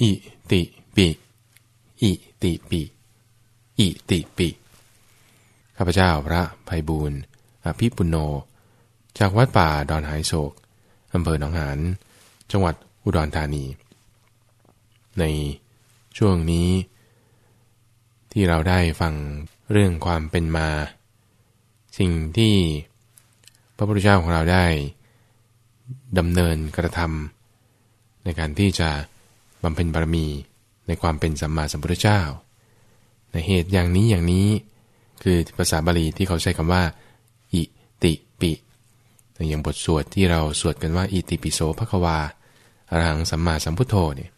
อิติปิอิติปิอิติปิข้าพเจ้าพระภัยบูรณ์อภิปุโน จากวัดป่าดอนหายโศกอำเภอหนองหานจังหวัดอุดรธานี ในช่วงนี้ ที่เราได้ฟังเรื่องความเป็นมา สิ่งที่พระพุทธเจ้าของเราได้ดำเนินกระทำในการที่จะ บำเพ็ญบารมีในความเป็นสัมมาสัมพุทธเจ้า ในเหตุอย่างนี้อย่างนี้คือภาษาบาลีที่เขาใช้คำว่า อิติปิอย่างบทสวดที่เราสวดกันว่า อิติปิโสภควาอรหังสัมมาสัมพุทโธเนี่ย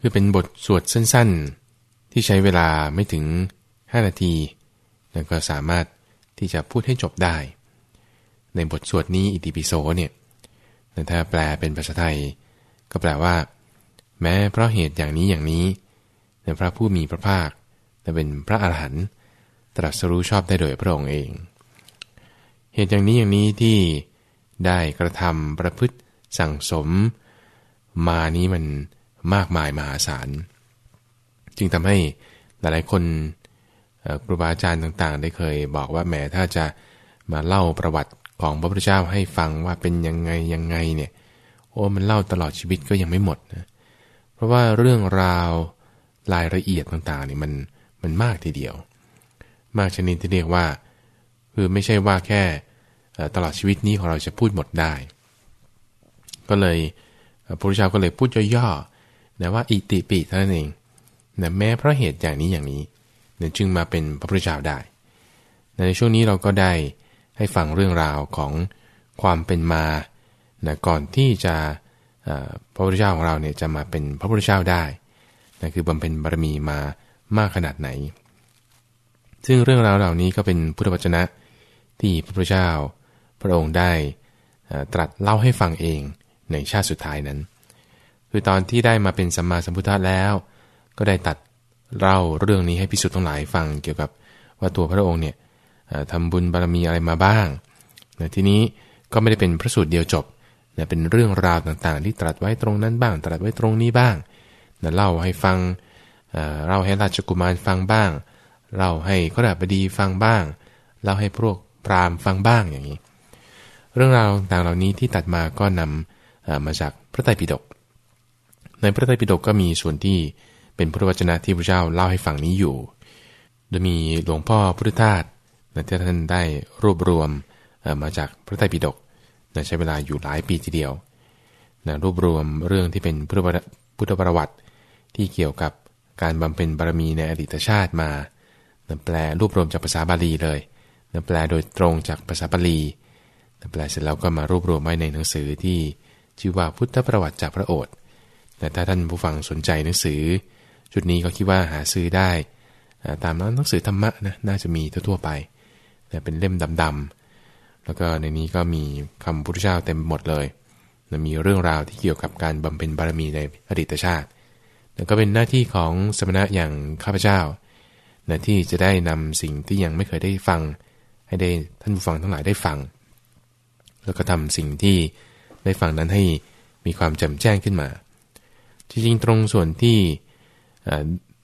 คือเป็นบทสวดสั้นๆ ที่ใช้เวลาไม่ถึง 5 นาทีแล้วก็สามารถที่จะพูดให้จบได้ ในบทสวดนี้อิติปิโสเนี่ยถ้าแปลเป็นภาษาไทย ก็แปลว่า แม้เพราะเหตุอย่างนี้อย่างนี้แต่พระผู้มีพระภาคแต่เป็นพระอรหันต์ตรัสรู้ชอบได้โดยพระองค์เอง เหตุอย่างนี้อย่างนี้ที่ได้กระทำประพฤติสั่งสม มานี้มันมากมายมหาศาล จึงทำให้หลายๆคนครูบาอาจารย์ต่างๆ ได้เคยบอกว่าแหมถ้าจะมาเล่าประวัติของพระพุทธเจ้าให้ฟังว่าเป็นยังไงยังไงเนี่ยโอ้มันเล่าตลอดชีวิตก็ยังไม่หมดนะ ราะว่าเรื่องราวรายละเอียดต่างๆนี่มันมันมากทีเดียว มากชนิดที่เรียกว่า คือไม่ใช่ว่าแค่ตลอดชีวิตนี้ของเราจะพูดหมดได้ ก็เลยพระพุทธเจ้าก็เลยพูดย่อๆนะว่าอิติปิเท่านั้นเองนะแม้เพราะเหตุอย่างนี้อย่างนี้นะจึงมาเป็นพระพุทธเจ้าได้ ในช่วงนี้เราก็ได้ให้ฟังเรื่องราวของความเป็นมานะก่อนที่จะ พระพุทธเจ้าของเราเนี่ยจะมาเป็นพระพุทธเจ้าได้นะคือบำเพ็ญบารมีมามากขนาดไหน ซึ่งเรื่องราวเหล่านี้ก็เป็นพุทธวจนะที่พระพุทธเจ้าพระองค์ได้ตรัสเล่าให้ฟังเองในชาติสุดท้ายนั้น คือตอนที่ได้มาเป็นสัมมาสัมพุทธะแล้ว ก็ได้ตัดเล่าเรื่องนี้ให้พิสุทธ์ทั้งหลายฟังเกี่ยวกับว่าตัวพระองค์เนี่ยทำบุญบารมีอะไรมาบ้าง ทีนี้ก็ไม่ได้เป็นพระสูตรเดียวจบ นะเป็นเรื่องราวต่างๆ ที่ตรัสไว้ตรงนั้นบ้าง ตรัสไว้ตรงนี้บ้างนะเล่าให้ฟังเล่าให้ราชกุมารฟังบ้างเล่าให้ขราบดีฟังบ้างเล่าให้พวกพราหมณ์ฟังบ้างอย่างนี้ เรื่องราวต่างเหล่านี้ที่ตัดมาก็นำมาจากพระไตรปิฎกในพระไตรปิฎกก็มีส่วนที่เป็นพุทธวจนะที่พระเจ้าเล่าให้ฟังนี้อยู่ โดยมีหลวงพ่อพุทธทาสที่ท่านได้รวบรวมมาจากพระไตรปิฎก ใช้เวลาอยู่หลายปีทีเดียวรวบรวมเรื่องที่เป็นพุทธประวัติที่เกี่ยวกับการบำเพ็ญบารมีในอดีตชาติมาแปลรวบรวมจากภาษาบาลีเลยแปลโดยตรงจากภาษาบาลีแปลเสร็จแล้วก็มารวบรวมไว้ในหนังสือที่ชื่อว่าพุทธประวัติจากพระโอษฐ์แต่ถ้าท่านผู้ฟังสนใจหนังสือจุดนี้ก็คิดว่าหาซื้อได้ ตามนั้นหนังสือธรรมะนะน่าจะมีทั่วไปแต่เป็นเล่มดำๆ แล้วก็ในนี้ก็มีคำพุทธเจ้าเต็มหมดเลยมีเรื่องราวที่เกี่ยวกับการบำเพ็ญบารมีในอดีตชาติแล้วก็เป็นหน้าที่ของสมณะอย่างข้าพเจ้านะที่จะได้นำสิ่งที่ยังไม่เคยได้ฟัง ให้ได้ท่านผู้ฟังทั้งหลายได้ฟัง แล้วก็ทำสิ่งที่ได้ฟังนั้นให้มีความแจ่มแจ้งขึ้นมา จริงๆ ตรงส่วนที่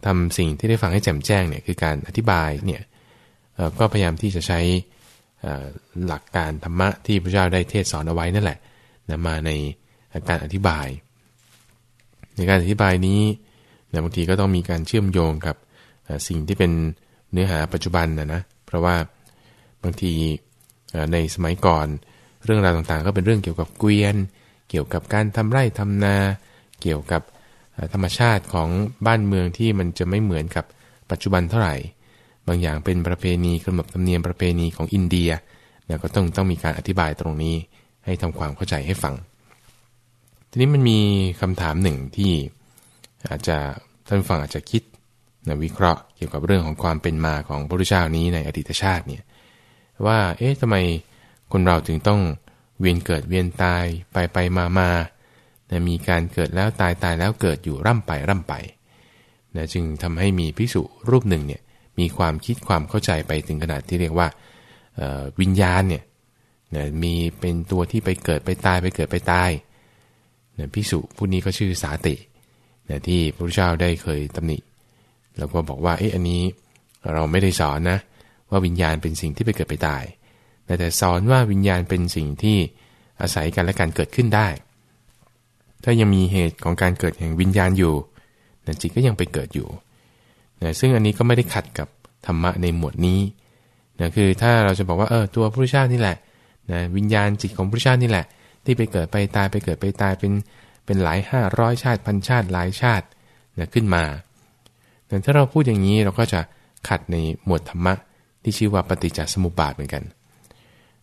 ทำสิ่งที่ได้ฟังให้แจ่มแจ้งเนี่ยคือการอธิบายเนี่ยก็พยายามที่จะใช้ หลักการธรรมะที่พระเจ้าได้เทศสอนเอาไว้นั่นแหละนะมาในการอธิบาย ในการอธิบายนี้นะบางทีก็ต้องมีการเชื่อมโยงกับสิ่งที่เป็นเนื้อหาปัจจุบันนะนะเพราะว่าบางทีในสมัยก่อนเรื่องราวต่างๆ ก็เป็นเรื่องเกี่ยวกับเกวียน เกี่ยวกับการทำไร่ทำนา เกี่ยวกับธรรมชาติของบ้านเมืองที่มันจะไม่เหมือนกับปัจจุบันเท่าไหร่ บางอย่างเป็นประเพณีขนบธรรมเนียมประเพณีของอินเดียนะก็ต้องต้องมีการอธิบายตรงนี้ให้ทำความเข้าใจให้ฟัง ทีนี้มันมีคำถามหนึ่งที่อาจจะท่านฟังอาจจะคิดนะวิเคราะห์เกี่ยวกับเรื่องของความเป็นมาของพระพุทธเจ้านี้ในอดีตชาติเนี่ยว่าเอ๊ะทำไมคนเราถึงต้องเวียนเกิดเวียนตายไปไปมามานะมีการเกิดแล้วตายตายแล้วเกิดอยู่ร่ำไปร่ำไปนะจึงทำให้มีพิสุรูปหนึ่งเนี่ย มีความคิดความเข้าใจไปถึงขนาดที่เรียกว่าวิญญาณเนี่ยมีเป็นตัวที่ไปเกิดไปตายไปเกิดไปตายนะพิสุผู้นี้ก็ชื่อสาตินะที่พระพุทธเจ้าได้เคยตำหนิ แล้วก็บอกว่าเอ๊ะอันนี้เราไม่ได้สอนนะ ว่าวิญญาณเป็นสิ่งที่ไปเกิดไปตาย แต่สอนว่าวิญญาณเป็นสิ่งที่อาศัยกันและการเกิดขึ้นได้ ถ้ายังมีเหตุของการเกิดแห่งวิญญาณอยู่นะจิตก็ยังไปเกิดอยู่ นะซึ่งอันนี้ก็ไม่ได้ขัดกับธรรมะในหมวดนี้นะคือถ้าเราจะบอกว่าเออตัวพระพุทธเจ้านี่แหละนะวิญญาณจิตของพระพุทธเจ้านี่แหละ ที่ไปเกิดไปตายไปเกิดไปตายเป็นเป็นหลายห้าร้อยชาติพันชาติหลายชาตินะขึ้นมาแต่ถ้าเราพูดอย่างนี้เราก็จะขัดในหมวดธรรมะที่ชื่อว่าปฏิจจสมุปบาทเหมือนกัน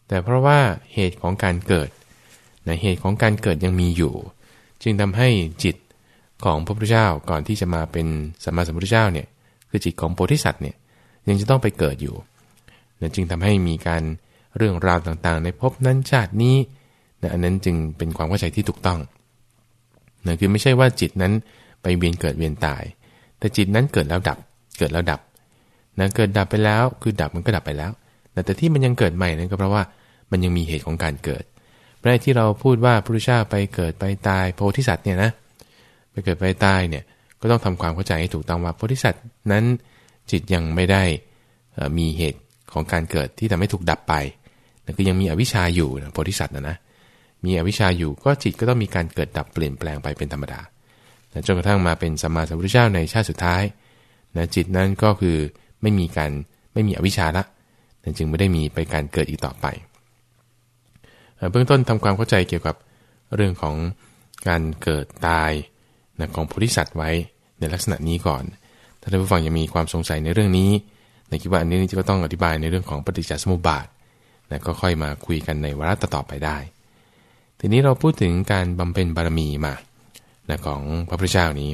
แต่เพราะว่าเหตุของการเกิดนะเหตุของการเกิดยังมีอยู่ จึงทำให้จิตของพระพุทธเจ้าก่อนที่จะมาเป็นสัมมาสัมพุทธเจ้าเนี่ย คือจิตของโพธิสัตว์เนี่ยยังจะต้องไปเกิดอยู่นะจึงทำให้มีการเรื่องราวต่างๆ ในภพนั้นชาตินี้นะอันนั้นจึงเป็นความเข้าใจที่ถูกต้องนะคือไม่ใช่ว่าจิตนั้นไปเวียนเกิดเวียนตาย แต่จิตนั้นเกิดแล้วดับ เกิดแล้วดับนะเกิดดับไปแล้ว คือดับมันก็ดับไปแล้ว แต่ที่มันยังเกิดใหม่นั่นก็เพราะว่ามันยังมีเหตุของการเกิดเพรที่เราพูดว่าพระพุทธเจ้าไปเกิดไปตายโพธิสัตว์เนี่ยนะไปเกิดไปตายเนี่ย ก็ต้องทำความเข้าใจให้ถูกต้องว่าโพธิสัตว์นั้นจิตยังไม่ได้มีเหตุของการเกิดที่ทำให้ถูกดับไปนั่นคือยังมีอวิชชาอยู่นะโพธิสัตว์นะนะ มีอวิชชาอยู่ก็จิตก็ต้องมีการเกิดดับเปลี่ยนแปลงไปเป็นธรรมดาจนกระทั่งมาเป็นสัมมาสัมพุทธเจ้าในชาติสุดท้ายนะจิตนั้นก็คือไม่มีการไม่มีอวิชชาละจึงไม่ได้มีไปการเกิดอีกต่อไป เบื้องต้นทำความเข้าใจเกี่ยวกับเรื่องของการเกิดตายนะของโพธิสัตว์ไว้ ในลักษณะนี้ก่อน ถ้าท่านผู้ฟังยังมีความสงสัยในเรื่องนี้ในคิดว่าอันนี้ก็ต้องอธิบายในเรื่องของปฏิจจสมุปบาทนะก็ค่อยมาคุยกันในวาระต่อไปได้ ทีนี้เราพูดถึงการบำเพ็ญบารมีมานะของพระพุทธเจ้านี้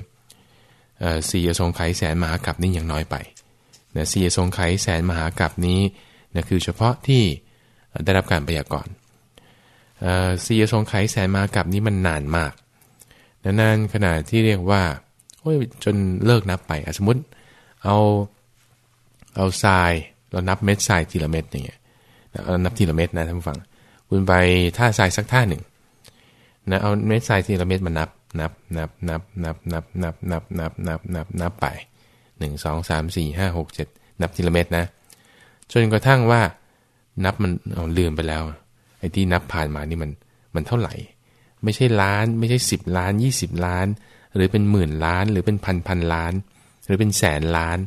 สี่อสงไขยแสนมหากัปนี่ยังน้อยไปนะสี่อสงไขยแสนมหากัปนี้นะคือเฉพาะที่ได้รับการพยากรณ์สี่อสงไขยแสนมหากัปนี้มันนานมากนานขนาดที่เรียกว่า โอ้ยจนเลิกนับไปสมมติเอาเอาทรายเรานับเม็ดทรายทีละเม็ดอย่างเงี้ยเรานับทีละเม็ดนะท่านผู้ฟัง คุณไปท่าทรายสักท่าหนึ่งนะเอาเม็ดทรายทีละเม็ดมานับนับนับนับนับนับนับนับนับนับนับนับไปหนึ่งสองสามสี่ห้าหกเจ็ดนับทีละเม็ดนะ จนกระทั่งว่านับมันเอาลืมไปแล้ว ไอ้ที่นับผ่านมานี่มันมันเท่าไหร่ ไม่ใช่ล้านไม่ใช่สิบล้านยี่สิบล้าน หรือเป็นหมื่นล้าน หรือเป็นพันพันล้าน หรือเป็นแสนล้าน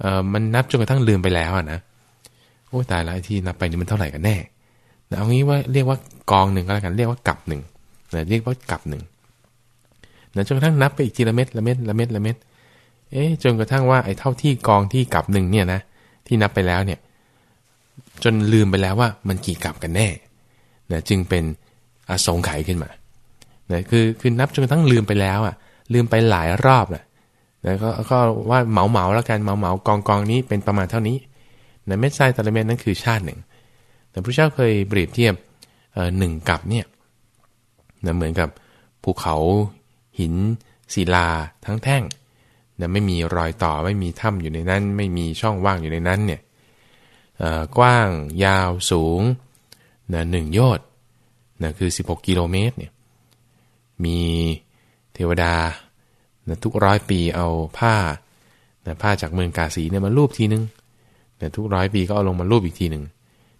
เอ่อมันนับจนกระทั่งลืมไปแล้วนะโอ้ตายแล้วที่นับไปนี่มันเท่าไหร่กันแน่เอางี้ว่าเรียกว่ากองหนึ่งก็แล้วกันเรียกว่ากับหนึ่งนะเรียกว่ากับหนึ่งนะจนกระทั่งนับไปอีกทีละเม็ดละเม็ดละเม็ดละเม็ดเอ๊ะจนกระทั่งว่าไอ้เท่าที่กองที่กับหนึ่งเนี่ยนะที่นับไปแล้วเนี่ย จนลืมไปแล้วว่ามันกี่กับกันแน่นะจึงเป็นอสงไขยขึ้นมา นะคือคือนับจนกระทั่งลืมไปแล้วอะ ลืมไปหลายรอบแหละก็ก็ว่าเหมาเหมาแล้วกันเหมาเหมากองกองนี้เป็นประมาณเท่านี้นะเม็ดทรายแต่ละเม็ดนั้นคือชาติหนึ่ง แต่พระเจ้าเคยเปรียบเทียบหนึ่งกับเนี่ยนะเหมือนกับภูเขาหินศิลาทั้งแท่งนะไม่มีรอยต่อไม่มีถ้ำอยู่ในนั้น ไม่มีช่องว่างอยู่ในนั้นเนี่ยกว้างยาวสูงนะหนึ่งโยชน์นะคือ 16 กิโลเมตรเนี่ย มีเทวดานะทุกร้อยปีเอาผ้านะผ้าจากเมืองกาสีเนี่ยมาลูบทีนึงนะทุกร้อยปีก็เอาลงมาลูบอีกทีหนึ่ง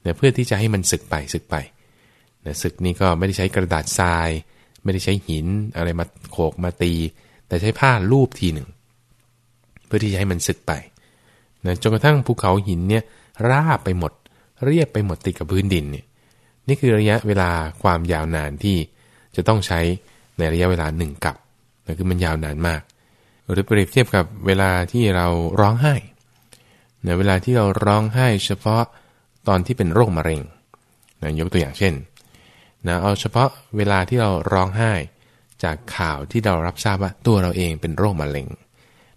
นะเพื่อที่จะให้มันสึกไปสึกไปนะสึกนี่ก็ไม่ได้ใช้กระดาษทราย ไม่ได้ใช้หินอะไรมาโขกมาตี แต่ใช้ผ้าลูบทีหนึ่ง เพื่อที่จะให้มันสึกไปนะจนกระทั่งภูเขาหินเนี่ยราบไปหมด เรียบไปหมดติดกับพื้นดินเนี่ยนี่คือระยะเวลาความยาวนานที่จะต้องใช้ ในระยะเวลาหนึ่งกับนะคือมันยาวนานมาก หรือเปรียบเทียบกับเวลาที่เราร้องไห้ในเวลาที่เราร้องไห้เฉพาะตอนที่เป็นโรคมะเร็งนะยกตัวอย่างเช่นนะเอาเฉพาะเวลาที่เราร้องไห้จากข่าวที่เรารับทราบว่าตัวเราเองเป็นโรคมะเร็ง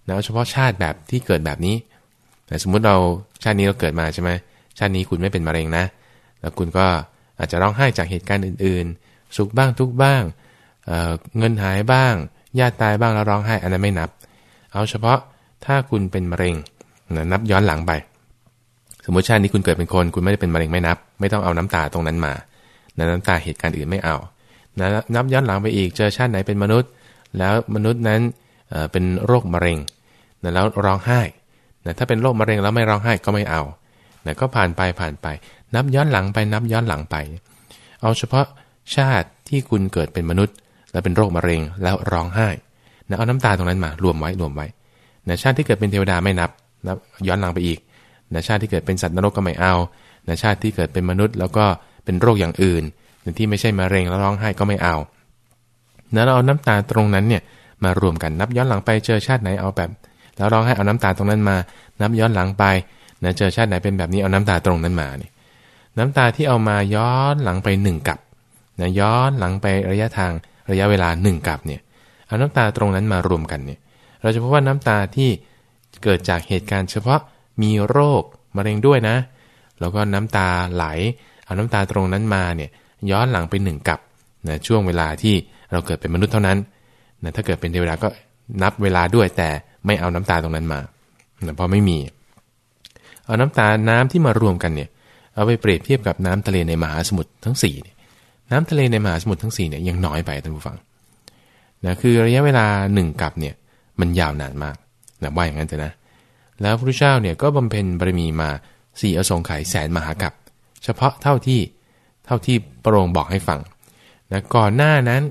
นะเอาเฉพาะชาติแบบที่เกิดแบบนี้นะสมมุติเราชาตินี้เราเกิดมาใช่ไหมชาตินี้คุณไม่เป็นมะเร็งนะ แล้วคุณก็อาจจะร้องไห้จากเหตุการณ์อื่นๆ สุขบ้างทุกบ้าง เเงินหายบ้าง ญาติตายบ้างแล้วร้องไห้อันนั้นไม่นับ เอาเฉพาะถ้าคุณเป็นมะเร็งนะนับย้อนหลังไป สมมติชาตินี้คุณเกิดเป็นคน คุณไม่ได้เป็นมะเร็งไม่นับ ไม่ต้องเอาน้ำตาตรงนั้นมาน้ำตาเหตุการณ์อื่นไม่เอานะนับย้อนหลังไปอีกเจอชาติไหนเป็นมนุษย์ แล้วมนุษย์นั้นเป็นโรคมะเร็งนะแล้วร้องไห้นะถ้าเป็นโรคมะเร็งแล้วไม่ร้องไห้ก็ไม่เอานะก็ผ่านไปผ่านไป นับย้อนหลังไปนับย้อนหลังไป เอาเฉพาะชาติที่คุณเกิดเป็นมนุษย์ แล้วเป็นโรคมะเร็งแล้วร้องไห้นะเอาน้ำตาตรงนั้นมารวมไว้รวมไว้นะชาติที่เกิดเป็นเทวดาไม่นับนับย้อนหลังไปอีกนะชาติที่เกิดเป็นสัตว์นรกก็ไม่เอานะชาติที่เกิดเป็นมนุษย์ แล้วก็เป็นโรคอย่างอื่นที่ไม่ใช่มะเร็งแล้วร้องไห้ก็ไม่เอานะเราเอาน้ำตาตรงนั้นเนี่ยมารวมกันนับย้อนหลังไปเจอชาติไหนเอาแบบ แล้วร้องไห้เอาน้ำตาตรงนั้นมา นับย้อนหลังไปนะเจอชาติไหนเป็นแบบนี้เอาน้ำตาตรงนั้นมานี่น้ำตาที่เอามาย้อนหลังไปหนึ่งกับนะย้อนหลังไประยะทาง ระยะเวลาหนึ่งกับเนี่ยเอาน้ำตาตรงนั้นมารวมกันเนี่ยเราจะพบว่าน้ำตาที่เกิดจากเหตุการณ์เฉพาะมีโรคมะเร็งด้วยนะ แล้วก็น้ำตาไหล เอาน้ำตาตรงนั้นมาเนี่ยย้อนหลังไปหนึ่งกับนะช่วงเวลาที่เราเกิดเป็นมนุษย์เท่านั้นนะถ้าเกิดเป็นเทวดาก็นับเวลาด้วยแต่ไม่เอาน้ำตาตรงนั้นมานะเพราะไม่มี เอาน้ำตาน้ำที่มารวมกันเนี่ยเอาไปเปรียบเทียบกับน้ำทะเลในมหาสมุทรทั้ง4เนี่ย น้ำทะเลในมหาสมุทรทั้ง4เนี่ยยังน้อยไปท่านผู้ฟังนะคือระยะเวลาหนึ่งกับเนี่ยมันยาวนานมากนะว่าอย่างนั้นแต่นะ แล้วพระพุทธเจ้าเนี่ยก็บำเพ็ญบารมีมาสี่อสงไขยแสนมหากับเฉพาะเท่าที่เท่าที่พระองค์บอกให้ฟังนะก่อนหน้านั้น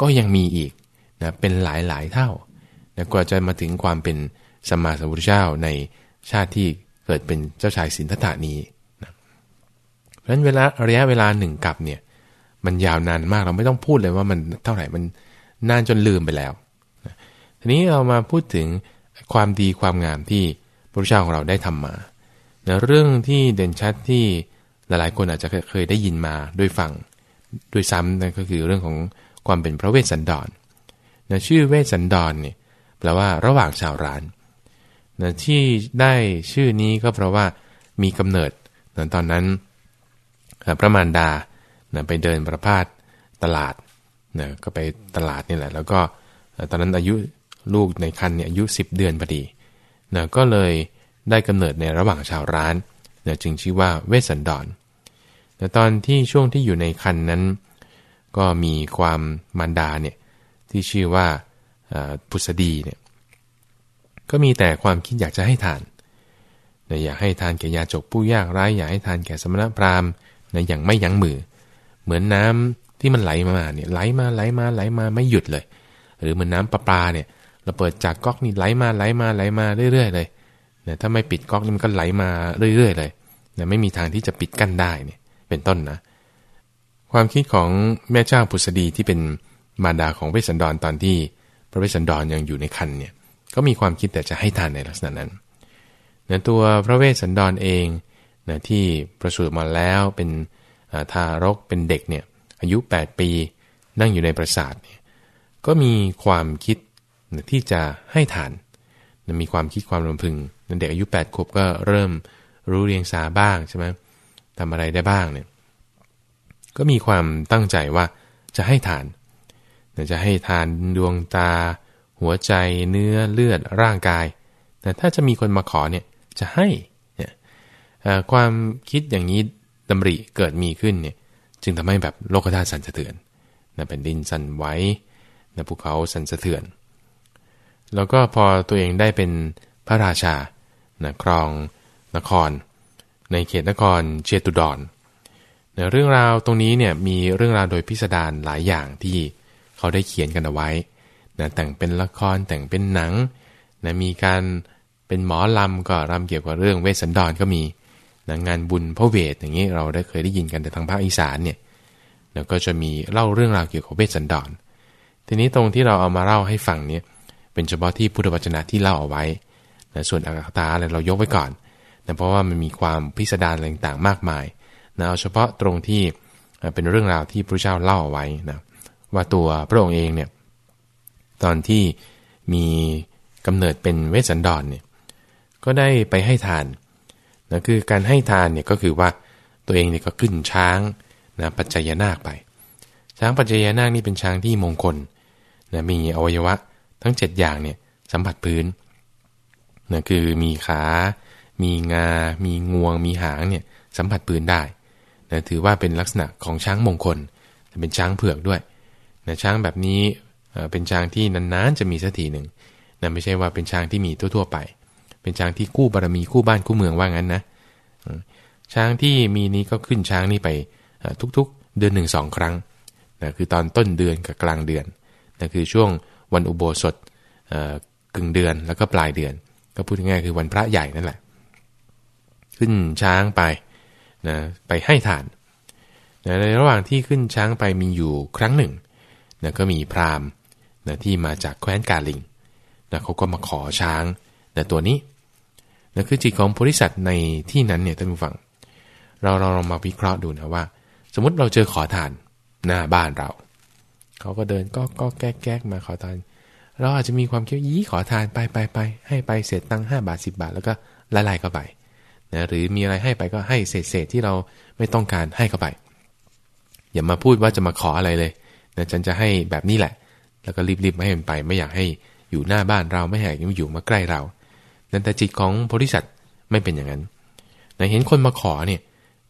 ก็ยังมีอีกนะเป็นหลายหลายเท่านะกว่าจะมาถึงความเป็นสัมมาสัมพุทธเจ้าในชาติที่เกิดเป็นเจ้าชายสินธัตถานี้นะเพราะฉะนั้นเวลาระยะเวลาหนึ่งกับเนี่ย มันยาวนานมากเราไม่ต้องพูดเลยว่ามันเท่าไหร่มันนานจนลืมไปแล้วทีนี้เรามาพูดถึงความดีความงามที่พระพุทธเจ้าของเราได้ทำมานะเรื่องที่เด่นชัดที่หลายๆคนอาจจะเคยได้ยินมาด้วยฟังด้วยซ้ำนั่นก็คือเรื่องของความเป็นพระเวสสันดรนะชื่อเวสสันดรเนี่ยแปลว่าระหว่างชาวร้านนะที่ได้ชื่อนี้ก็เพราะว่ามีกำเนิดนะตอนนั้นพระมารดา นะไปเดินประพาสตลาดนะก็ไปตลาดนี่แหละ แล้วก็ตอนนั้นอายุลูกในคันเนี่ยอายุ 10 เดือนพอดีนะก็เลยได้กำเนิดในระหว่างชาวร้านนะจึงชื่อว่าเวสสันดรแต่ตอนที่ช่วงที่อยู่ในคันนั้น ก็มีความมารดาเนี่ยที่ชื่อว่าพุษดีเนี่ยก็มีแต่ความคิดอยากจะให้ทานนะอยากให้ทานแก่ยาจกผู้ยากไร้อยากให้ทานแก่สมณพราหมณ์นะอย่างไม่ยั้งมือ เหมือนน้ำที่มันไหลมาเนี่ยไหลมาไหลมาไหลมาไม่หยุดเลย หรือเหมือนน้าประปาเนี่ย เราเปิดจากก๊อกนี่ไหลมาไหลมาไหลมาเรื่อยๆเลยนะถ้าไม่ปิดก๊อกนี่มันก็ไหลมาเรื่อยๆเลยนะไม่มีทางที่จะปิดกั้นได้เนี่ยเป็นต้นนะ ความคิดของแม่เจ้าพุษดีที่เป็นมารดาของเวสสันดรตอนที่พระเวสสันดรยังอยู่ในคันเนี่ยก็มีความคิดแต่จะให้ทานในลักษณะนั้นนะตัวพระเวสสันดรเองนะที่ประสูติมาแล้วเป็น ทารกเป็นเด็กเนี่ยอายุ 8 ปีนั่งอยู่ในปราสาทเนี่ยก็มีความคิดที่จะให้ทาน มีความคิดความรำพึงเด็กอายุ 8 ขวบก็เริ่มรู้เรียงสาบ้างใช่ไหมทำอะไรได้บ้างเนี่ยก็มีความตั้งใจว่าจะให้ทานจะให้ทานดวงตา หัวใจเนื้อเลือดร่างกาย แต่ถ้าจะมีคนมาขอเนี่ยจะให้เนี่ยความคิดอย่างนี้ ดำริเกิดมีขึ้นเนี่ยจึงทำให้แบบโลกธาตุสั่นสะเทือนนะเป็นดินสั่นไหวนะภูเขาสั่นสะเทือน แล้วก็พอตัวเองได้เป็นพระราชานะครองนคร ในเขตนครเชตุดรนเรื่องราวตรงนี้เนี่ยมีเรื่องราวโดยพิสดารหลายอย่างที่เขาได้เขียนกันเอาไว้นะแต่งเป็นละครแต่งเป็นหนังนะมีการเป็นหมอลำก็รำเกี่ยวกับเรื่องเวสสันดรก็มี นะงานบุญพระเวทอย่างนี้เราได้เคยได้ยินกันแต่ทางภาคอีสานเนี่ยแล้วก็จะมีเล่าเรื่องราวเกี่ยวกับเวสสันดรทีนี้ตรงที่เราเอามาเล่าให้ฟังเนี่ยเป็นเฉพาะที่พุทธวจนะที่เล่าเอาไว้นะส่วนอักตาอะไรเรายกไว้ก่อนนะเพราะว่ามันมีความพิสดารต่างๆมากมายนะเอาเฉพาะตรงที่เป็นเรื่องราวที่พระเจ้าเล่าเอาไว้นะว่าตัวพระองค์เองเนี่ยตอนที่มีกำเนิดเป็นเวสสันดรเนี่ยก็ได้ไปให้ทาน นะคือการให้ทานเนี่ยก็คือว่าตัวเองเนี่ยก็ขึ้นช้างนะปัจจยนาคไป ช้างปัจจยนาคนี่เป็นช้างที่มงคลนะมีอวัยวะทั้ง 7 อย่างเนี่ยสัมผัสพื้นนะคือมีขา มีงา มีงวง มีหางเนี่ยสัมผัสปืนได้นะถือว่าเป็นลักษณะของช้างมงคลเป็นช้างเผือกด้วยนะช้างแบบนี้เป็นช้างที่นานๆจะมีสักทีหนึ่งนะไม่ใช่ว่าเป็นช้างที่มีทั่วๆไป เป็นช้างที่กู้บารมีคู่บ้านคู่เมืองว่างั้นนะช้างที่มีนี้ก็ขึ้นช้างนี่ไปทุกๆ เดือนหนึ่งสองครั้งนะคือตอนต้นเดือนกับกลางเดือนนะคือช่วงวันอุโบสถกึ่งเดือนแล้วก็ปลายเดือน ก็พูดง่ายๆคือวันพระใหญ่นั่นแหละ ขึ้นช้างไปนะไปให้ทานนะในระหว่างที่ขึ้นช้างไปมีอยู่ครั้งหนึ่งนะก็มีพราหมณ์นะที่มาจากแคว้นกาลิงนะเขาก็มาขอช้างนะตัวนี้ นะคือจิตของโพธิสัตว์ในที่นั้นเนี่ยท่านผู้ฟัง เราเราลองมาวิเคราะห์ดูนะว่า สมมติเราเจอขอทานหน้าบ้านเรา เขาก็เดินก็ก็แก๊กแก๊กมาขอทาน เราอาจจะมีความคิดยี่ขอทานไปไปไปให้ไปเศษตังห้าบาทสิบาท แล้วก็ละลายเข้าไปนะหรือมีอะไรให้ไปก็ให้เศษเศษที่เราไม่ต้องการให้เข้าไป อย่ามาพูดว่าจะมาขออะไรเลยนะฉันจะให้แบบนี้แหละ แล้วก็รีบๆไม่ให้มันไป ไม่อยากให้อยู่หน้าบ้านเราไม่อยากอยู่มาใกล้เรา แต่จิตของโพธิสัตว์ไม่เป็นอย่างนั้นนะเห็นคนมาขอเนี่ย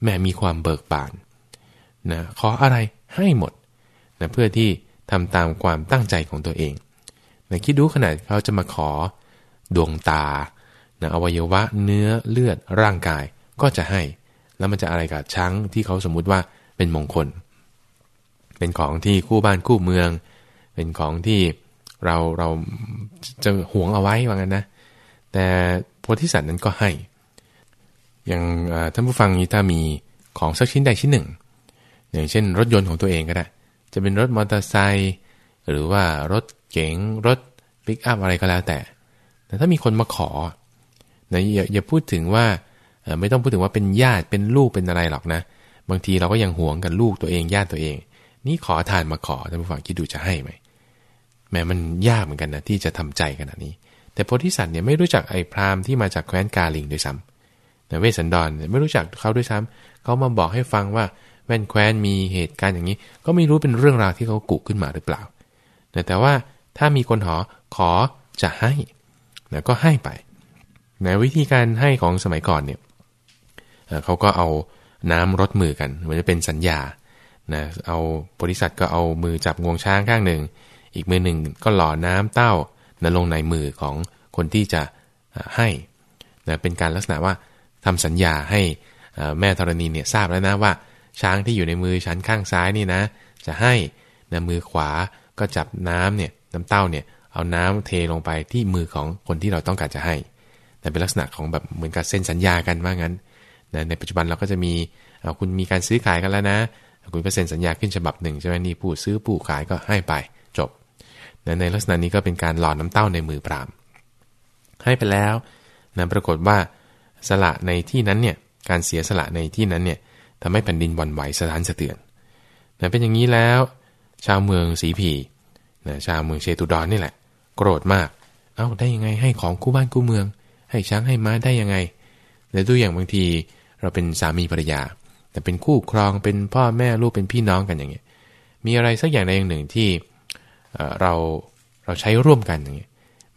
แม่มีความเบิกบานนะขออะไรให้หมดนะเพื่อที่ทำตามความตั้งใจของตัวเองนะคิดดูขนาดเขาจะมาขอดวงตานะอวัยวะเนื้อเลือดร่างกายก็จะให้ แล้วมันจะอะไรกับช้างที่เขาสมมุติว่าเป็นมงคล เป็นของที่คู่บ้านคู่เมือง เป็นของที่เราเราจะหวงเอาไว้ว่างั้นนะ แต่โพธิสัตว์นั้นก็ให้ อย่างท่านผู้ฟังนี้ถ้ามีของสักชิ้นใดชิ้นหนึ่ง อย่างเช่น รถยนต์ของตัวเองก็ได้ จะเป็นรถมอเตอร์ไซค์หรือว่ารถเก๋งรถปิกอัพอะไรก็แล้วแต่ แต่ถ้ามีคนมาขอนะอย่าอย่าพูดถึงว่าไม่ต้องพูดถึงว่าเป็นญาติเป็นลูกเป็นอะไรหรอกนะ บางทีเราก็ยังหวงกันลูกตัวเองญาติตัวเอง นี่ขอทานมาขอท่านผู้ฟังคิดดูจะให้ไหมแม้มันยากเหมือนกันนะที่จะทำใจขนาดนี้ แต่โพธิสัตว์เนี่ยไม่รู้จักไอ้พราหมณ์ที่มาจากแคว้นกาลิงด้วยซ้ำแต่เวสันดรไม่รู้จักเขาด้วยซ้ำเขามาบอกให้ฟังว่าแว่นแคว้นมีเหตุการณ์อย่างนี้ ก็ไม่รู้เป็นเรื่องราวที่เขากุขึ้นมาหรือเปล่า แต่ว่าถ้ามีคนขอขอจะให้นะก็ให้ไปในวิธีการให้ของสมัยก่อนเนี่ยเขาก็เอาน้ำรดมือกันมันจะเป็นสัญญานะเอาบริษัทก็เอามือจับงวงช้างข้างหนึ่ง อีกมือหนึ่งก็หล่อน้ำเต้า นะลงในมือของคนที่จะให้นะเป็นการลักษณะว่าทำสัญญาให้แม่ธรณีเนี่ยทราบแล้วนะว่า ช้างที่อยู่ในมือฉันข้างซ้ายนี่นะ จะให้นะมือขวาก็จับน้ำเนี่ยน้ำเต้าเนี่ยเอาน้ำเทลงไปที่มือของคนที่เราต้องการจะให้แต่เป็นลักษณะของแบบเหมือนกับเซ็นสัญญากันว่างั้นนะในปัจจุบันเราก็จะมีคุณมีการซื้อขายกันแล้วนะ คุณก็เซ็นสัญญาขึ้นฉบับหนึ่งใช่ไหมนี่ผู้ซื้อผู้ขายก็ให้ไป จบในลักษณะนี้ก็เป็นการหล่อน้ำเต้าในมือปรามให้ไปแล้วนะปรากฏว่าสละในที่นั้นเนี่ยการเสียสละในที่นั้นเนี่ยทำให้แผ่นดินวันไหวสถานสะเทือนนะเป็นอย่างนี้แล้ว ชาวเมืองสีผีนะชาวเมืองเชตุดรนนี่แหละ โกรธมาก เอา้าได้ยังไงให้ของคู่บ้านคู่เมือง ให้ช้างให้ม้าได้ยังไงแต่ตัวอย่างบางทีเราเป็นสามีภรรยา แต่เป็นคู่ครองเป็นพ่อแม่ลูกเป็นพี่น้องกันอย่างเงี้ยมีอะไรสักอย่างใดอย่างหนึ่งที่ เราเราใช้ร่วมกันอย่างเงี้ย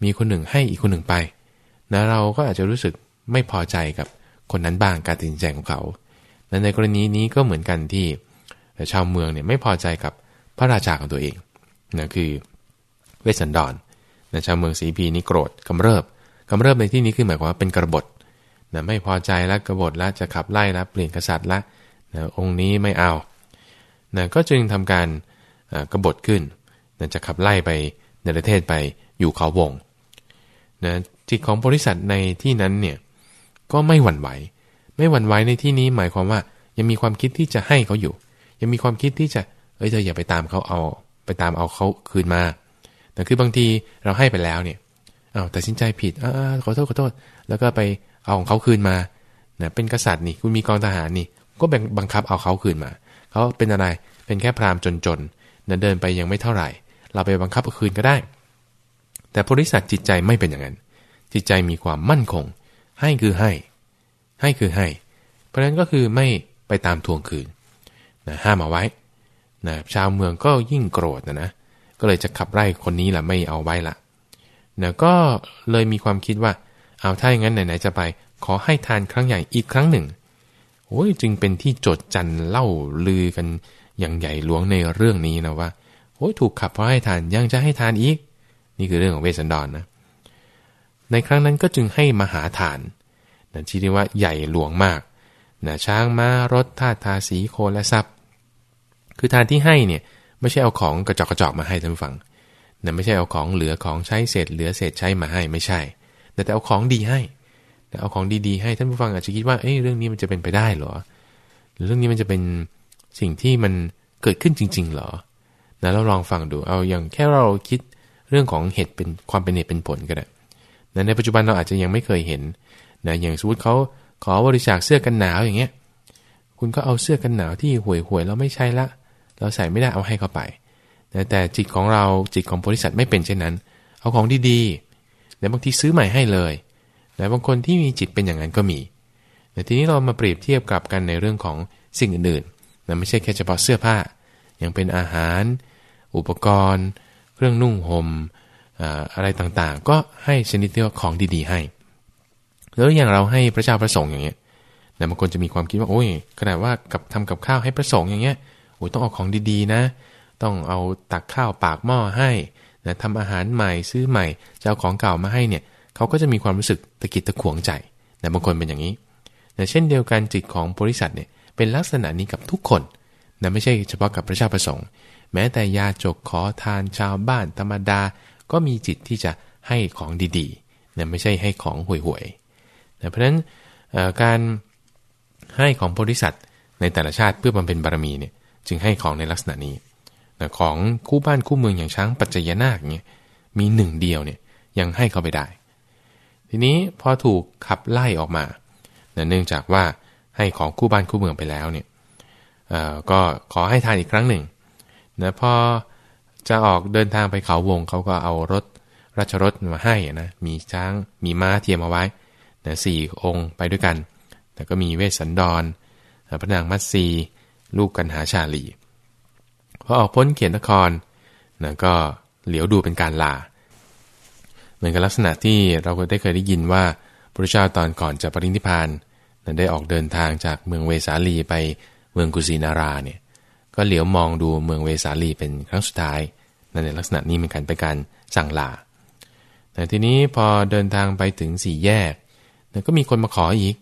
มีคนหนึ่งให้อีกคนหนึ่งไปนะเราก็อาจจะรู้สึกไม่พอใจกับคนนั้นบ้างการตัดสินใจของเขาและในกรณีนี้ก็เหมือนกันที่ชาวเมืองเนี่ยไม่พอใจกับพระราชาของตัวเองนะคือเวสสันดรนะชาวเมืองสีพีนี้โกรธกำเริบกำเริบในที่นี้คือหมายความว่าเป็นกรบฏนะไม่พอใจแล้วกบฏแล้วจะขับไล่แล้วเปลี่ยนกษัตริย์ละนะองค์นี้ไม่เอานะก็จึงทำการกบฏขึ้น นะจะขับไล่ไปในประเทศไปอยู่เขาวงนะจิตของบริษัทในที่นั้นเนี่ยก็ไม่หวั่นไหว ไม่หวั่นไหวในที่นี้หมายความว่า ยังมีความคิดที่จะให้เขาอยู่ ยังมีความคิดที่จะเอ้ยเธออย่าไปตามเขาเอา ไปตามเอาเขาคืนมา แต่คือบางทีเราให้ไปแล้วเนี่ยเอาแต่สินใจผิดอขอโทษขอโทษ แล้วก็ไปเอาของเขาคืนมาเนี่ยเป็นกษัตริย์นี่คุณมีกองทหารนี่ ก็แบ่งบังคับเอาเขาคืนมา เขาเป็นอะไรเป็นแค่พราหมณ์จนๆเดินไปยังไม่เท่าไหร่ เราไปบังคับคืนก็ได้ แต่บริษัทจิตใจไม่เป็นอย่างนั้น จิตใจมีความมั่นคง ให้คือให้ ให้คือให้ เพราะฉะนั้นก็คือไม่ไปตามทวงคืนนะห้ามเอาไว้นะชาวเมืองก็ยิ่งโกรธนะนะก็เลยจะขับไล่คนนี้แหละไม่เอาไว้ละนะก็เลยมีความคิดว่า เอาถ้าอย่างนั้นไหนๆจะไป ขอให้ทานครั้งใหญ่อีกครั้งหนึ่งโอ้ยจึงเป็นที่โจดจันเล่าลือกันอย่างใหญ่หลวงในเรื่องนี้นะว่า โอ้ยถูกขับเพราะให้ทานยังจะให้ทานอีก นี่คือเรื่องของเวสสันดรนนะในครั้งนั้นก็จึงให้มหาทานนะที่เรียกว่าใหญ่หลวงมากนะช้างม้ารถท่าทาสีโคและทรัพย์ คือทานที่ให้เนี่ยไม่ใช่เอาของกระจอกกระจอกมาให้ท่านฟังนะไม่ใช่เอาของเหลือของใช้เศษเหลือเศษใช้มาให้ไม่ใช่ แต่แต่เอาของดีให้แต่เอาของดีๆให้ท่านผู้ฟังอาจจะคิดว่าเอ้ยเรื่องนี้มันจะเป็นไปได้เหรอหรือเรื่องนี้มันจะเป็นสิ่งที่มันเกิดขึ้นจริง ๆ เหรอ นะเราลองฟังดูเอาอย่างแค่เราคิดเรื่องของเหตุเป็นความเป็นเหตุเป็นผลก็ได้นะในปัจจุบันเราอาจจะยังไม่เคยเห็นนะอย่างสมมติเขาขอบริจาคเสื้อกันหนาวอย่างเงี้ยคุณก็เอาเสื้อกันหนาวที่ห่วยห่วยเราไม่ใช่ละ เราใส่ไม่ได้เอาให้เขาไปแต่แต่จิตของเราจิตของบริษัทไม่เป็นเช่นนั้น เอาของดีๆแต่บางทีซื้อใหม่ให้เลยแต่บางคนที่มีจิตเป็นอย่างนั้นก็มี แต่ทีนี้เรามาเปรียบเทียบกับกันในเรื่องของสิ่งอื่นๆนะไม่ใช่แค่เฉพาะเสื้อผ้า อยังเป็นอาหาร อุปกรณ์ เครื่องนุ่งหม่มอะไรต่างๆ ก็ให้ชนิดที่ว่าของดีๆ ให้ แล้วอย่างเราให้พระเจ้าประสงค์อย่างเงี้ยแต่บางคนจะมีความคิดว่าโอ้ยขนาดว่ากับทำกับข้าวให้ประสงค์อย่างเงี้ยโอ้ยต้องเอาของดีๆนะ ต้องเอาตักข้าวปากหม้อให้นะทำอาหารใหม่ซื้อใหม่จะเอาของเก่ามาให้เนี่ยเขาก็จะมีความรู้สึกตะกิดตะขวงใจแต่บางคนเป็นอย่างนี้แต่เช่นเดียวกันจิตของบริษัทเนี่ยเป็นลักษณะนี้กับทุกคน นะไม่ใช่เฉพาะกับพระเจ้าประสงค์ แม้แต่ยาจกขอทานชาวบ้านธรรมดา ก็มีจิตที่จะให้ของดีๆนะไม่ใช่ให้ของห่วยๆนะเพราะฉะนั้นการให้ของบริษัทในแต่ละชาติเพื่อบำเพ็ญบารมีเนี่ยจึงให้ของในลักษณะนี้นะของคู่บ้านคู่เมืองอย่างช้างปัจจยนาคเนี่ยมีหนึ่งเดียวเนี่ยยังให้เขาไปได้ ทีนี้พอถูกขับไล่ออกมาเนื่องจากว่าให้ของคู่บ้านคู่เมืองไปแล้วเนี่ย ก็ขอให้ทานอีกครั้งหนึ่งนะพอจะออกเดินทางไปเขาวงเขาก็เอารถราชรถมาให้นะมีช้างมีม้าเทียมเอาไว้นะสี่องค์ไปด้วยกัน แต่ก็มีเวสสันดรพระนางมัตสีลูกกันหาชาลีพอออกพ้นเขียนนครนะก็เหลียวดูเป็นการลา เหมือนกับลักษณะที่เราก็ได้เคยได้ยินว่าพระเจ้าตอนก่อนจะปรินิพานนั้นได้ออกเดินทางจากเมืองเวสาลีไป เมืองกุสินาราเนี่ยก็เหลียวมองดูเมืองเวสาลีเป็นครั้งสุดท้ายนั่นในลักษณะนี้เป็นการไปการสั่งลาแต่ทีนี้พอเดินทางไปถึงสี่แยกนะก็มีคนมาขออีก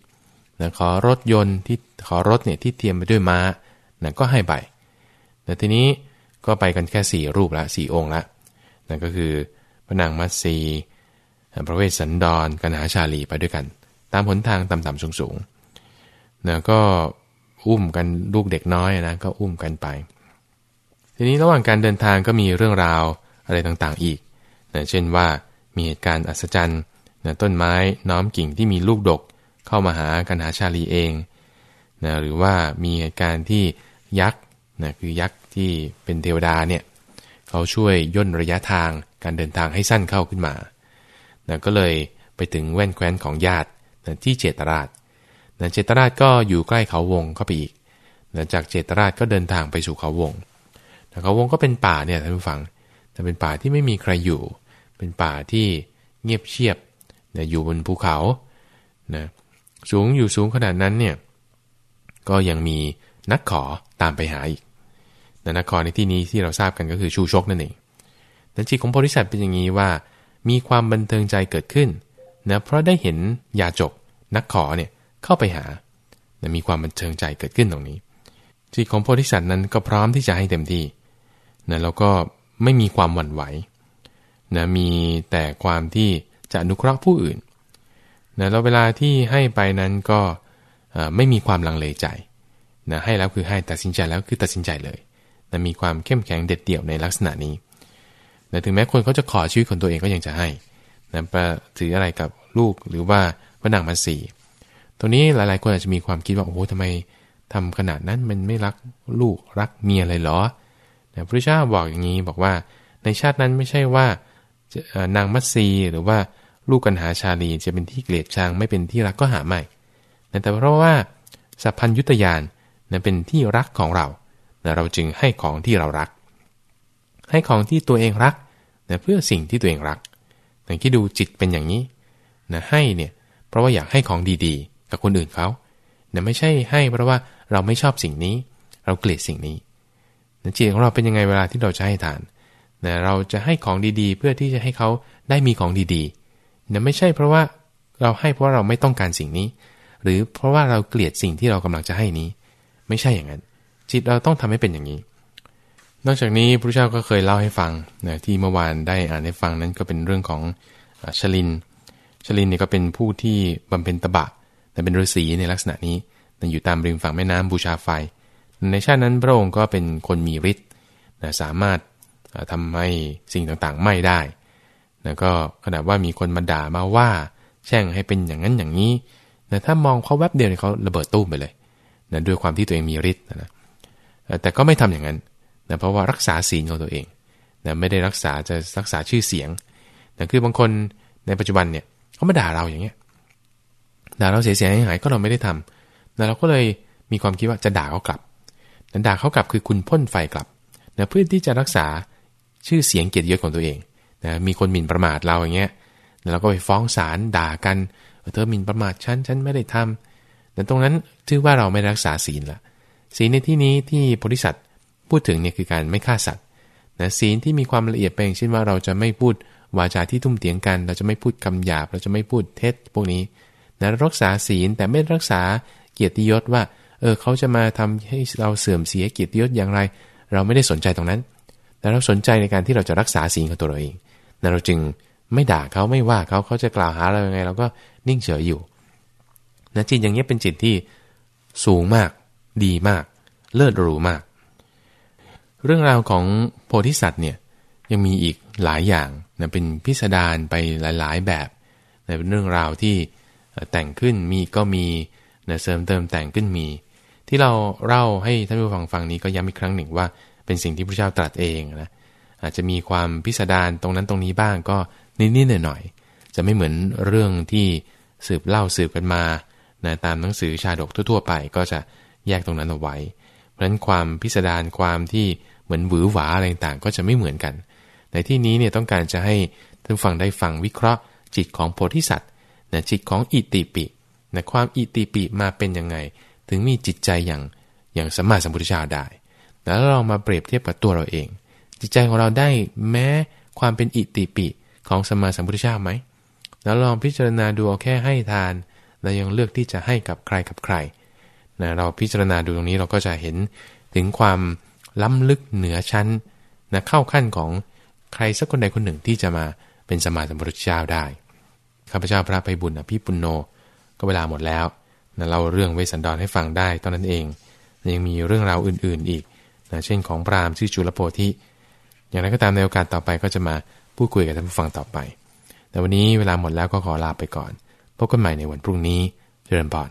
นะขอรถยนต์ที่ขอรถเนี่ยที่เทียมไปด้วยม้านะก็ให้ไปแต่ทีนี้ก็ไปกันแค่สี่รูปละสี่องค์ละนั่นก็คือพระนางมัตสีพระเวสสันดรกันหาชาลีไปด้วยกัน ตามหนทางต่ำๆสูงๆนะก็ อุ้มกันลูกเด็กน้อยนะก็อุ้มกันไป ทีนี้ระหว่างการเดินทางก็มีเรื่องราวอะไรต่างๆอีกนะเช่นว่ามีเหตุการณ์อัศจรรย์นะต้นไม้น้อมกิ่งที่มีลูกดกเข้ามาหากันหาชาลีเองนะหรือว่ามีเหตุการณ์ที่ยักษ์นะคือยักษ์ที่เป็นเทวดาเนี่ยเขาช่วยย่นระยะทางการเดินทางให้สั้นเข้าขึ้นมานะก็เลยไปถึงแว่นแคว้นของญาตินะที่เจตราช นะเจตราชก็อยู่ใกล้เขาวงเข้าไปอีกนะจากเจตราชก็เดินทางไปสู่เขาวงนะเขาวงก็เป็นป่าเนี่ยท่านผู้ฟัง แต่เป็นป่าที่ไม่มีใครอยู่ เป็นป่าที่เงียบเชียบนะอยู่บนภูเขานะสูงอยู่สูงขนาดนั้นเนี่ยก็ยังมีนักขอตามไปหาอีกนะนักขอในที่นี้ที่เราทราบกันก็คือชูชกนั่นเองแต่จิตของโพธิสัตว์เป็นอย่างนี้ว่า มีความบันเทิงใจเกิดขึ้นนะเพราะได้เห็นยาจกนักขอเนี่ย เข้าไปหานะมีความบันเทิงใจเกิดขึ้นตรงนี้จิตของโพธิสัตว์นั้นก็พร้อมที่จะให้เต็มที่นะแล้วก็ไม่มีความหวั่นไหวนะมีแต่ความที่จะอนุเคราะห์ผู้อื่นนะแล้วเวลาที่ให้ไปนั้นก็ไม่มีความลังเลใจนะให้แล้วคือให้ตัดสินใจแล้วคือตัดสินใจเลยนะมีความเข้มแข็งเด็ดเดี่ยวในลักษณะนี้แต่ถึงแม้คนเขาจะขอชีวิตคนตัวเองก็ยังจะให้นะประถืออะไรกับลูกหรือว่าพระนางมัสี ตรงนี้หลาย ๆ คนอาจจะมีความคิดว่าโอ้โหทำไมทำขนาดนั้นมันไม่รักลูกรักเมียเลยเหรอแต่พระเจ้าบอกอย่างนี้บอกว่าในชาตินั้นไม่ใช่ว่านางมัตสีหรือว่าลูกกันหาชาลีจะเป็นที่เกลียดชังไม่เป็นที่รักก็หาไม่แต่เพราะว่าสัพพัญยุตยานนั้นเป็นที่รักของเราเราจึงให้ของที่เรารัก ให้ของที่ตัวเองรักนะเพื่อสิ่งที่ตัวเองรักแต่ที่ดูจิตเป็นอย่างนี้นะให้เนี่ยเพราะว่าอยากให้ของดีๆ กับคนอื่นเขานะไม่ใช่ให้เพราะว่าเราไม่ชอบสิ่งนี้ เราเกลียดสิ่งนี้นจิตของเราเป็นยังไงเวลาที่เราจะให้ทานนะเราจะให้ของดีๆ เพื่อที่จะให้เขาได้มีของดีเนี่ยไม่ใช่เพราะว่าเราให้เพราะเราไม่ต้องการสิ่งนี้ หรือเพราะว่าเราเกลียดสิ่งที่เรากำลังจะให้นี้ ไม่ใช่อย่างนั้น จิตเราต้องทำให้เป็นอย่างนี้ นอกจากนี้พระเจ้าก็เคยเล่าให้ฟังนะที่เมื่อวานได้อ่านให้ฟังนั้นก็เป็นเรื่องของชลินชลินเนี่ยก็เป็นผู้ที่บำเพ็ญตบะ แต่เป็นฤาษีในลักษณะนี้อยู่ตามริมฝั่งแม่น้ำบูชาไฟ ในชาตินั้นพระองค์ก็เป็นคนมีฤทธิ์สามารถทำให้สิ่งต่างๆ ไม่ได้นะก็ขนาดว่ามีคนมาด่ามาว่า แช่งให้เป็นอย่างนั้นอย่างนี้นะถ้ามองเขาแวบเดียวเขาระเบิดตู้มไปเลยนะด้วยความที่ตัวเองมีฤทธิ์นะแต่ก็ไม่ทำอย่างนั้นนะเพราะว่ารักษาศีลของตัวเองนะไม่ได้รักษาจะรักษาชื่อเสียงนะคือบางคนในปัจจุบันเนี่ยเขามาด่าเราอย่างเงี้ย ด่าเราเสียเสียหายก็เราไม่ได้ทำนะเราก็เลยมีความคิดว่าจะด่าเขากลับนะด่าเขากลับคือคุณพ่นไฟกลับนะเพื่อที่จะรักษาชื่อเสียงเกียรติยศของตัวเองนะมีคนหมิ่นประมาทเราอย่างเงี้ยเราก็ไปฟ้องศาลด่ากันเธอหมิ่นประมาทฉันฉันไม่ได้ทำแต่ตรงนั้นถือว่าเราไม่รักษาศีลละศีลในที่นี้ที่โพธิสัตว์พูดถึงเนี่ยคือการไม่ฆ่าสัตว์นะศีลที่มีความละเอียดไปอย่างเช่นว่าเราจะไม่พูดวาจาที่ทุ่มเถียงกัน เราจะไม่พูดคำหยาบ เราจะไม่พูดเท็จพวกนี้ นะรักษาศีลแต่ไม่รักษาเกียรติยศว่า เออเขาจะมาทำให้เราเสื่อมเสียเกียรติยศอย่างไร เราไม่ได้สนใจตรงนั้น แต่เราสนใจในการที่เราจะรักษาศีลของตัวเราเองนะเราจึงไม่ด่าเขาไม่ว่าเขาเขาจะกล่าวหาเรายังไง เราก็นิ่งเฉยอยู่นะจิตอย่างนี้เป็นจิตที่สูงมาก ดีมาก เลิศหรูมาก เรื่องราวของโพธิสัตว์เนี่ยยังมีอีกหลายอย่างนะเป็นพิสดารไปหลาย ๆ แบบนะเป็นเรื่องราวที่ แต่งขึ้นมีก็มีนะเสริมเติมแต่งขึ้นมี ที่เราเล่าให้ท่านผู้ฟังฟังนี้ก็ย้ำอีกครั้งหนึ่งว่า เป็นสิ่งที่พระเจ้าตรัสเองนะอาจจะมีความพิสดารตรงนั้นตรงนี้บ้างก็นิดๆหน่อยๆจะไม่เหมือนเรื่องที่สืบเล่าสืบกันมานะตามหนังสือชาดกทั่วๆไป ก็จะแยกตรงนั้นเอาไว้ เพราะฉะนั้นความพิสดารความที่เหมือนหวือหวาอะไรต่างก็จะไม่เหมือนกัน ในที่นี้เนี่ยต้องการจะให้ท่านฟังได้ฟังวิเคราะห์จิตของโพธิสัตว์ นะจิตของอิติปินะความอิติปิมาเป็นยังไง ถึงมีจิตใจอย่างอย่างสมมาสัมพุทธเจ้าได้ แล้วเรามาเปรียบเทียบกับตัวเราเอง จิตใจของเราได้แม้ความเป็นอิติปิของสมมาสัมพุทธเจ้าไหม แล้วลองพิจารณาดูเอาแค่ให้ทานเรายังเลือกที่จะให้กับใครกับใครนะเราพิจารณาดูตรงนี้เราก็จะเห็นถึงความล้ำลึกเหนือชั้นนะเข้าขั้นของใครสักคนใดคนหนึ่งที่จะมาเป็นสมาสัมพุทธเจ้าได้ ข้าพเจ้าพระไปบุญอภิปุนโน ก็เวลาหมดแล้วนะเราเรื่องเวสันดรให้ฟังได้ตอนนั้นเอง ยังมีเรื่องราวอื่นๆอีกนะเช่นของพราหมณ์ชื่อจุลโพธิ อย่างไรก็ตามในโอกาสต่อไปก็จะมาพูดคุยกับท่านผู้ฟังต่อไป แต่วันนี้เวลาหมดแล้วก็ขอลาไปก่อน พบกันใหม่ในวันพรุ่งนี้ เจริญพร